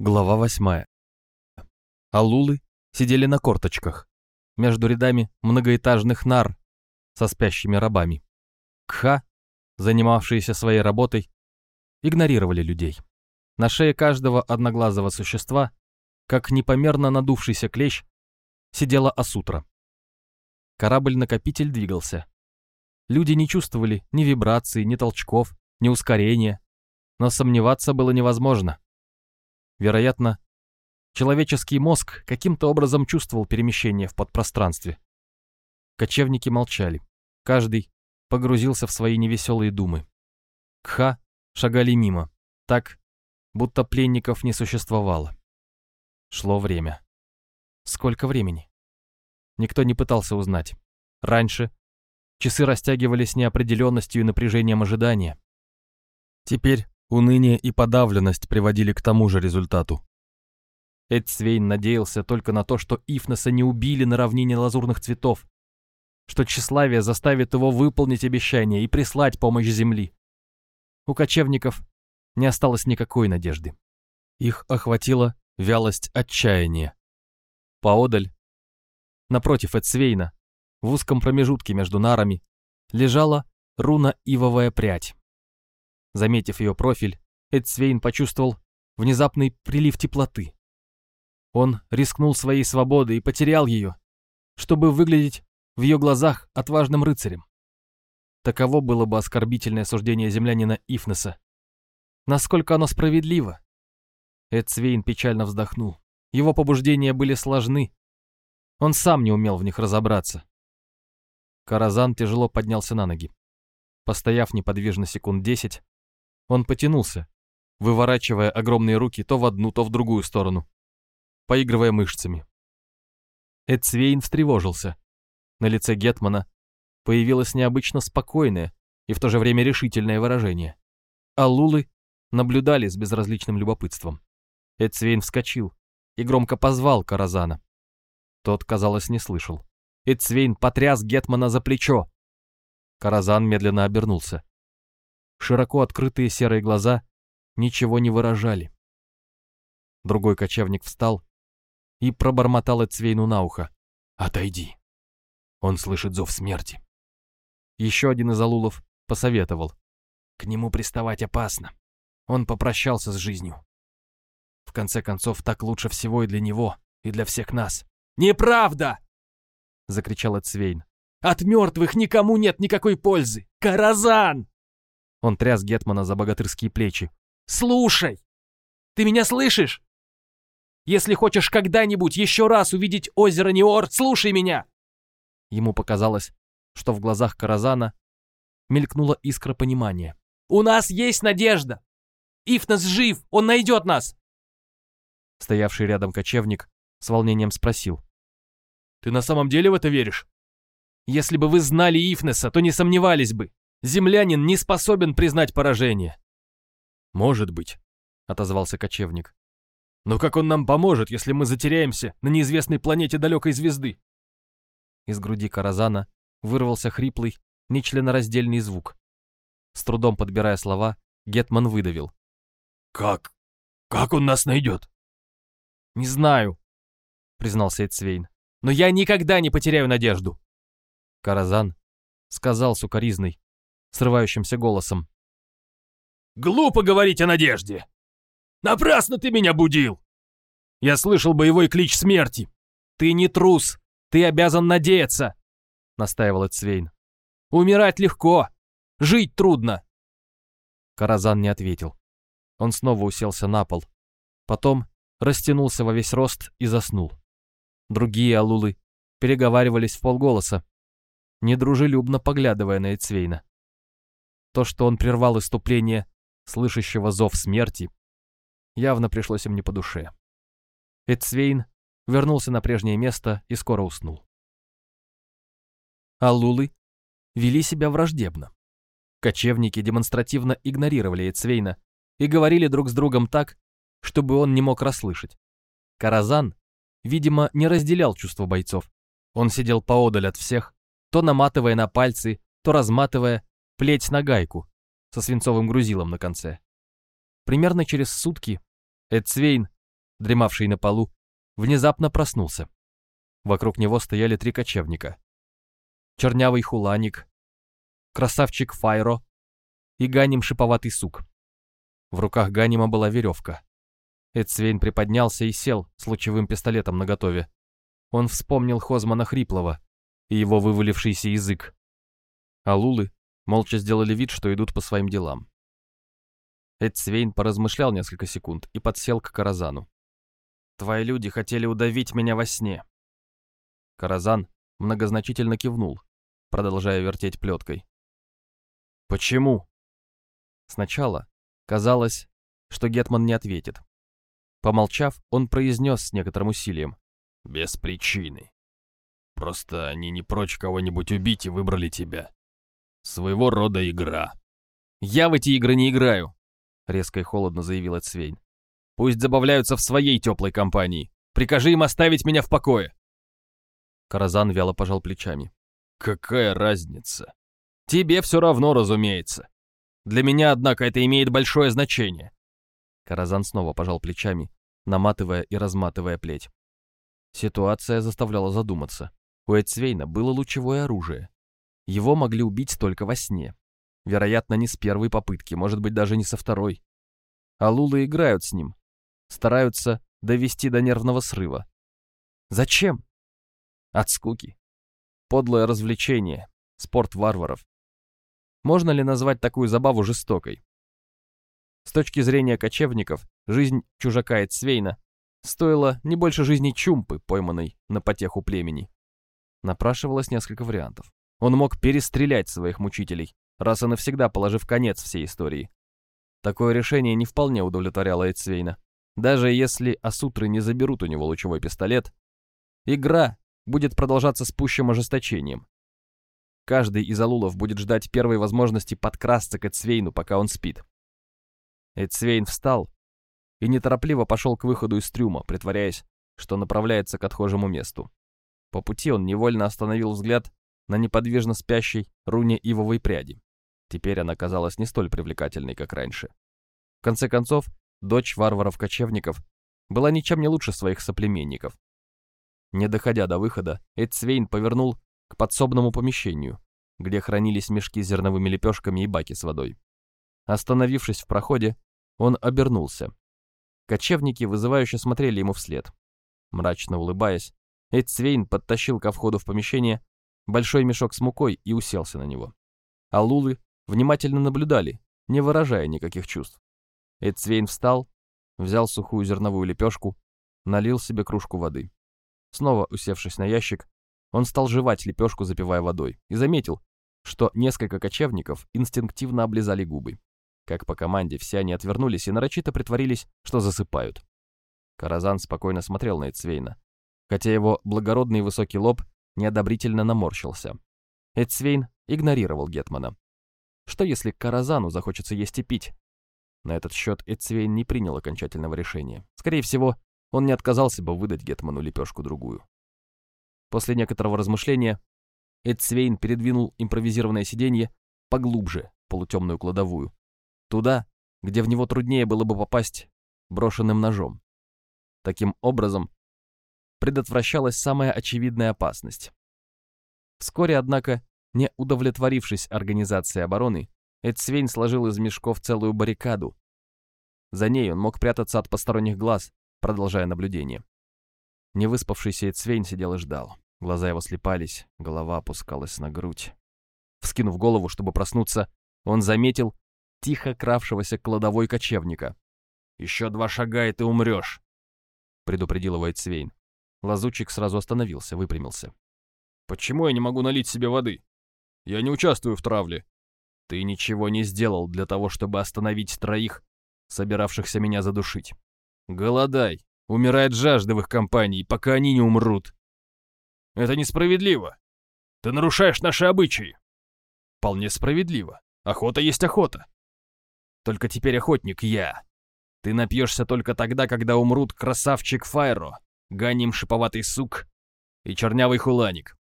Глава восьмая. Алулы сидели на корточках, между рядами многоэтажных нар со спящими рабами. Кха, занимавшиеся своей работой, игнорировали людей. На шее каждого одноглазого существа, как непомерно надувшийся клещ, сидела Асутра. Корабль-накопитель двигался. Люди не чувствовали ни вибраций, ни толчков, ни ускорения, но сомневаться было невозможно. Вероятно, человеческий мозг каким-то образом чувствовал перемещение в подпространстве. Кочевники молчали. Каждый погрузился в свои невеселые думы. Кха шагали мимо, так, будто пленников не существовало. Шло время. Сколько времени? Никто не пытался узнать. Раньше часы растягивались неопределенностью и напряжением ожидания. Теперь Уныние и подавленность приводили к тому же результату. Эдсвейн надеялся только на то, что Ифнеса не убили на равнине лазурных цветов, что тщеславие заставит его выполнить обещание и прислать помощь земли. У кочевников не осталось никакой надежды. Их охватила вялость отчаяния. Поодаль, напротив Эдсвейна, в узком промежутке между нарами, лежала руна-ивовая прядь. Заметив ее профиль, Эдсвейн почувствовал внезапный прилив теплоты. Он рискнул своей свободой и потерял ее, чтобы выглядеть в ее глазах отважным рыцарем. Таково было бы оскорбительное суждение землянина Ифнеса. Насколько оно справедливо? Эдсвейн печально вздохнул. Его побуждения были сложны. Он сам не умел в них разобраться. Каразан тяжело поднялся на ноги. Постояв неподвижно секунд десять, он потянулся, выворачивая огромные руки то в одну, то в другую сторону, поигрывая мышцами. Эдсвейн встревожился. На лице Гетмана появилось необычно спокойное и в то же время решительное выражение. А Лулы наблюдали с безразличным любопытством. Эдсвейн вскочил и громко позвал Каразана. Тот, казалось, не слышал. Эдсвейн потряс Гетмана за плечо. Каразан медленно обернулся. Широко открытые серые глаза ничего не выражали. Другой кочевник встал и пробормотал Эцвейну на ухо. «Отойди. Он слышит зов смерти». Еще один из алулов посоветовал. К нему приставать опасно. Он попрощался с жизнью. В конце концов, так лучше всего и для него, и для всех нас. «Неправда!» — закричал Эцвейн. «От мертвых никому нет никакой пользы! Каразан!» Он тряс Гетмана за богатырские плечи. «Слушай! Ты меня слышишь? Если хочешь когда-нибудь еще раз увидеть озеро Неор, слушай меня!» Ему показалось, что в глазах Каразана мелькнула искра понимания. «У нас есть надежда! Ифнес жив, он найдет нас!» Стоявший рядом кочевник с волнением спросил. «Ты на самом деле в это веришь? Если бы вы знали Ифнеса, то не сомневались бы. Землянин не способен признать поражение. Может быть, отозвался кочевник. Но как он нам поможет, если мы затеряемся на неизвестной планете далекой звезды? Из груди Каразана вырвался хриплый, нечленораздельный звук. С трудом подбирая слова, Гетман выдавил. «Как? Как он нас найдет?» «Не знаю», — признался Эдсвейн. «Но я никогда не потеряю надежду». Каразан сказал сукоризной срывающимся голосом. «Глупо говорить о надежде! Напрасно ты меня будил! Я слышал боевой клич смерти! Ты не трус! Ты обязан надеяться!» — настаивал Эцвейн. «Умирать легко! Жить трудно!» Каразан не ответил. Он снова уселся на пол. Потом растянулся во весь рост и заснул. Другие алулы переговаривались в полголоса, недружелюбно поглядывая на Эцвейна. То, что он прервал иступление слышащего зов смерти, явно пришлось им не по душе. Эдсвейн вернулся на прежнее место и скоро уснул. А Лулы вели себя враждебно. Кочевники демонстративно игнорировали Эдсвейна и говорили друг с другом так, чтобы он не мог расслышать. Каразан, видимо, не разделял чувства бойцов. Он сидел поодаль от всех, то наматывая на пальцы, то разматывая плеть на гайку со свинцовым грузилом на конце. Примерно через сутки Эдсвейн дремавший на полу, внезапно проснулся. Вокруг него стояли три кочевника. Чернявый хуланик, красавчик Файро и Ганим шиповатый сук. В руках Ганима была веревка. Эдсвейн приподнялся и сел с лучевым пистолетом наготове. Он вспомнил Хозмана Хриплова и его вывалившийся язык. А Лулы молча сделали вид, что идут по своим делам. Эдсвейн поразмышлял несколько секунд и подсел к Каразану. «Твои люди хотели удавить меня во сне». Каразан многозначительно кивнул, продолжая вертеть плеткой. «Почему?» Сначала казалось, что Гетман не ответит. Помолчав, он произнес с некоторым усилием. «Без причины. Просто они не прочь кого-нибудь убить и выбрали тебя. Своего рода игра». «Я в эти игры не играю», — резко и холодно заявил Эцвейн. «Пусть забавляются в своей теплой компании. Прикажи им оставить меня в покое». Каразан вяло пожал плечами. «Какая разница?» «Тебе все равно, разумеется. Для меня, однако, это имеет большое значение». Каразан снова пожал плечами, наматывая и разматывая плеть. Ситуация заставляла задуматься. У Эцвейна было лучевое оружие. Его могли убить только во сне. Вероятно, не с первой попытки, может быть, даже не со второй. А лулы играют с ним. Стараются довести до нервного срыва. Зачем? От скуки. Подлое развлечение. Спорт варваров. Можно ли назвать такую забаву жестокой? С точки зрения кочевников, жизнь чужака Эцвейна стоила не больше жизни Чумпы, пойманной на потеху племени. Напрашивалось несколько вариантов. Он мог перестрелять своих мучителей, раз и навсегда положив конец всей истории. Такое решение не вполне удовлетворяло Эцвейна. Даже если Асутры не заберут у него лучевой пистолет, игра будет продолжаться с пущим ожесточением. Каждый из алулов будет ждать первой возможности подкрасться к Эцвейну, пока он спит. Эцвейн встал и неторопливо пошел к выходу из трюма, притворяясь, что направляется к отхожему месту. По пути он невольно остановил взгляд на неподвижно спящей руне ивовой пряди. Теперь она казалась не столь привлекательной, как раньше. В конце концов, дочь варваров-кочевников была ничем не лучше своих соплеменников. Не доходя до выхода, Эдсвейн повернул к подсобному помещению, где хранились мешки с зерновыми лепешками и баки с водой. Остановившись в проходе, он обернулся. Кочевники вызывающе смотрели ему вслед. Мрачно улыбаясь, Эдсвейн подтащил ко входу в помещение большой мешок с мукой и уселся на него. А лулы внимательно наблюдали, не выражая никаких чувств. Эдсвейн встал, взял сухую зерновую лепешку, налил себе кружку воды. Снова усевшись на ящик, он стал жевать лепешку, запивая водой, и заметил, что несколько кочевников инстинктивно облизали губы. Как по команде, все они отвернулись и нарочито притворились, что засыпают. Каразан спокойно смотрел на Эцвейна, хотя его благородный высокий лоб неодобрительно наморщился. Эцвейн игнорировал Гетмана. Что если Каразану захочется есть и пить? На этот счет Эцвейн не принял окончательного решения. Скорее всего, он не отказался бы выдать Гетману лепешку-другую. После некоторого размышления Эдсвейн передвинул импровизированное сиденье поглубже, полутемную кладовую. Туда, где в него труднее было бы попасть брошенным ножом. Таким образом, предотвращалась самая очевидная опасность. Вскоре, однако, не удовлетворившись организацией обороны, Эдсвейн сложил из мешков целую баррикаду. За ней он мог прятаться от посторонних глаз, продолжая наблюдение. Невыспавшийся Эдсвейн сидел и ждал. Глаза его слепались, голова опускалась на грудь. Вскинув голову, чтобы проснуться, он заметил тихо кравшегося кладовой кочевника. «Еще два шага, и ты умрешь», — предупредил его Эйцвейн. Лазучик сразу остановился, выпрямился. «Почему я не могу налить себе воды? Я не участвую в травле». «Ты ничего не сделал для того, чтобы остановить троих, собиравшихся меня задушить. Голодай, умирает жажда в их компании, пока они не умрут». Это несправедливо. Ты нарушаешь наши обычаи. Вполне справедливо. Охота есть охота. Только теперь охотник я. Ты напьешься только тогда, когда умрут красавчик Файро, ганим шиповатый сук и чернявый хуланик.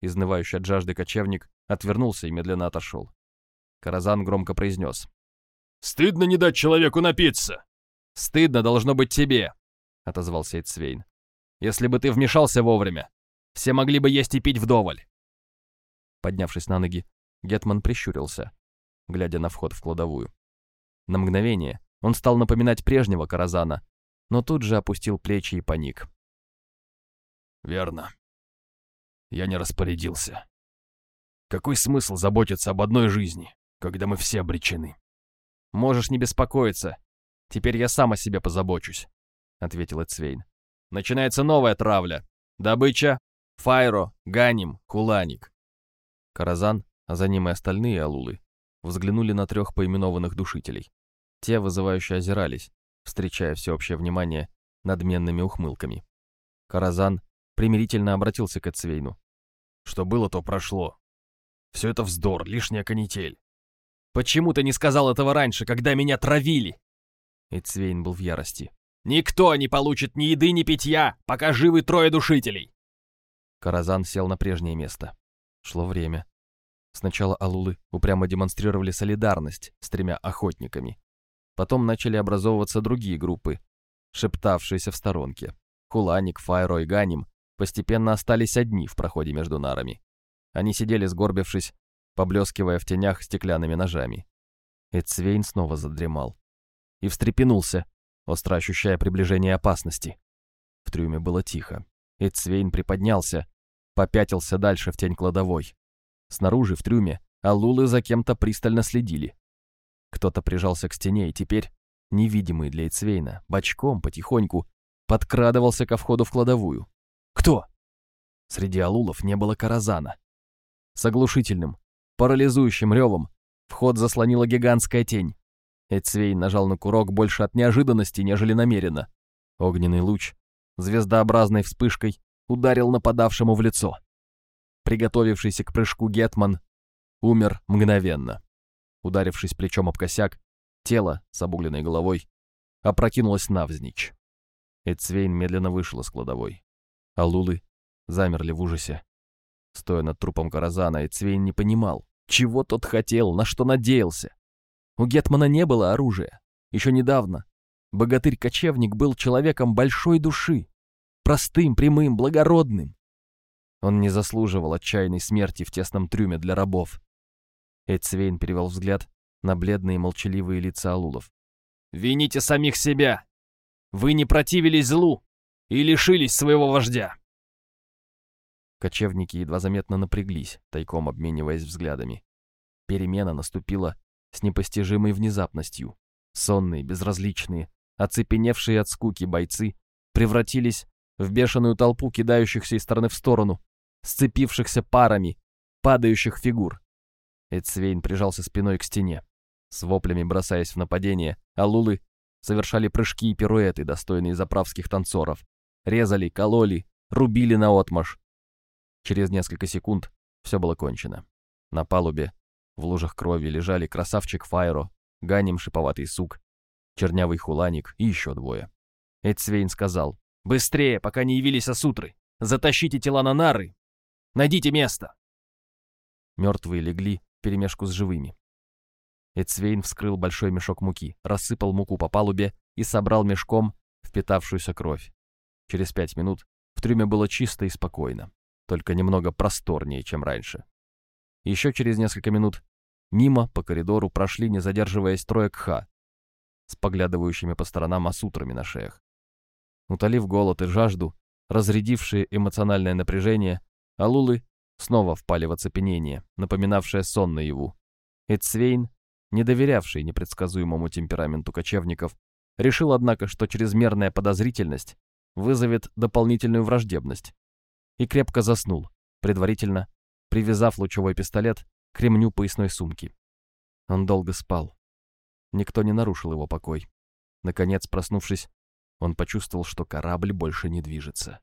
Изнывающий от жажды кочевник отвернулся и медленно отошел. Каразан громко произнес. «Стыдно не дать человеку напиться!» «Стыдно должно быть тебе, отозвался Эйцвейн. «Если бы ты вмешался вовремя, все могли бы есть и пить вдоволь!» Поднявшись на ноги, Гетман прищурился, глядя на вход в кладовую. На мгновение он стал напоминать прежнего Каразана, но тут же опустил плечи и паник. «Верно. Я не распорядился. Какой смысл заботиться об одной жизни, когда мы все обречены?» «Можешь не беспокоиться. Теперь я сам о себе позабочусь», — ответил Эцвейн. «Начинается новая травля. Добыча — Файро, Ганим, Хуланик». Каразан, а за ним и остальные алулы, взглянули на трех поименованных душителей. Те вызывающе озирались, встречая всеобщее внимание надменными ухмылками. Каразан примирительно обратился к Эцвейну. «Что было, то прошло. Все это вздор, лишняя канитель. Почему ты не сказал этого раньше, когда меня травили?» Эцвейн был в ярости. «Никто не получит ни еды, ни питья, пока живы трое душителей!» Каразан сел на прежнее место. Шло время. Сначала алулы упрямо демонстрировали солидарность с тремя охотниками. Потом начали образовываться другие группы, шептавшиеся в сторонке. Хуланик, Файро и Ганим постепенно остались одни в проходе между нарами. Они сидели сгорбившись, поблескивая в тенях стеклянными ножами. Эцвейн снова задремал. И встрепенулся, остро ощущая приближение опасности. В трюме было тихо. Эцвейн приподнялся, попятился дальше в тень кладовой. Снаружи, в трюме, алулы за кем-то пристально следили. Кто-то прижался к стене, и теперь, невидимый для Эцвейна, бочком, потихоньку, подкрадывался ко входу в кладовую. Кто? Среди алулов не было каразана. С оглушительным, парализующим ревом вход заслонила гигантская тень. Эцвейн нажал на курок больше от неожиданности, нежели намеренно. Огненный луч, звездообразной вспышкой, ударил нападавшему в лицо. Приготовившийся к прыжку Гетман умер мгновенно. Ударившись плечом об косяк, тело с обугленной головой опрокинулось навзничь. Эцвейн медленно вышел из кладовой. А Лулы замерли в ужасе. Стоя над трупом Каразана, Эцвейн не понимал, чего тот хотел, на что надеялся. У Гетмана не было оружия. Еще недавно богатырь-кочевник был человеком большой души, простым, прямым, благородным. Он не заслуживал отчаянной смерти в тесном трюме для рабов. Эдсвейн перевел взгляд на бледные молчаливые лица Алулов. «Вините самих себя! Вы не противились злу и лишились своего вождя!» Кочевники едва заметно напряглись, тайком обмениваясь взглядами. Перемена наступила с непостижимой внезапностью. Сонные, безразличные, оцепеневшие от скуки бойцы превратились в бешеную толпу кидающихся из стороны в сторону, сцепившихся парами, падающих фигур. Эдсвейн прижался спиной к стене. С воплями бросаясь в нападение, алулы совершали прыжки и пируэты, достойные заправских танцоров. Резали, кололи, рубили наотмашь. Через несколько секунд все было кончено. На палубе в лужах крови лежали красавчик Файро, Ганим шиповатый сук, чернявый хуланик и еще двое. Эдсвейн сказал, «Быстрее, пока не явились осутры! Затащите тела на нары! Найдите место!» Мертвые легли вперемешку с живыми. Эцвейн вскрыл большой мешок муки, рассыпал муку по палубе и собрал мешком впитавшуюся кровь. Через пять минут в трюме было чисто и спокойно, только немного просторнее, чем раньше. Еще через несколько минут мимо по коридору прошли, не задерживаясь, трое кха с поглядывающими по сторонам осутрами на шеях. Утолив голод и жажду, разрядившие эмоциональное напряжение, алулы снова впали в оцепенение, напоминавшее сон наяву. Эдсвейн, не доверявший непредсказуемому темпераменту кочевников, решил, однако, что чрезмерная подозрительность вызовет дополнительную враждебность, и крепко заснул, предварительно привязав лучевой пистолет к ремню поясной сумки. Он долго спал. Никто не нарушил его покой. Наконец, проснувшись, он почувствовал, что корабль больше не движется.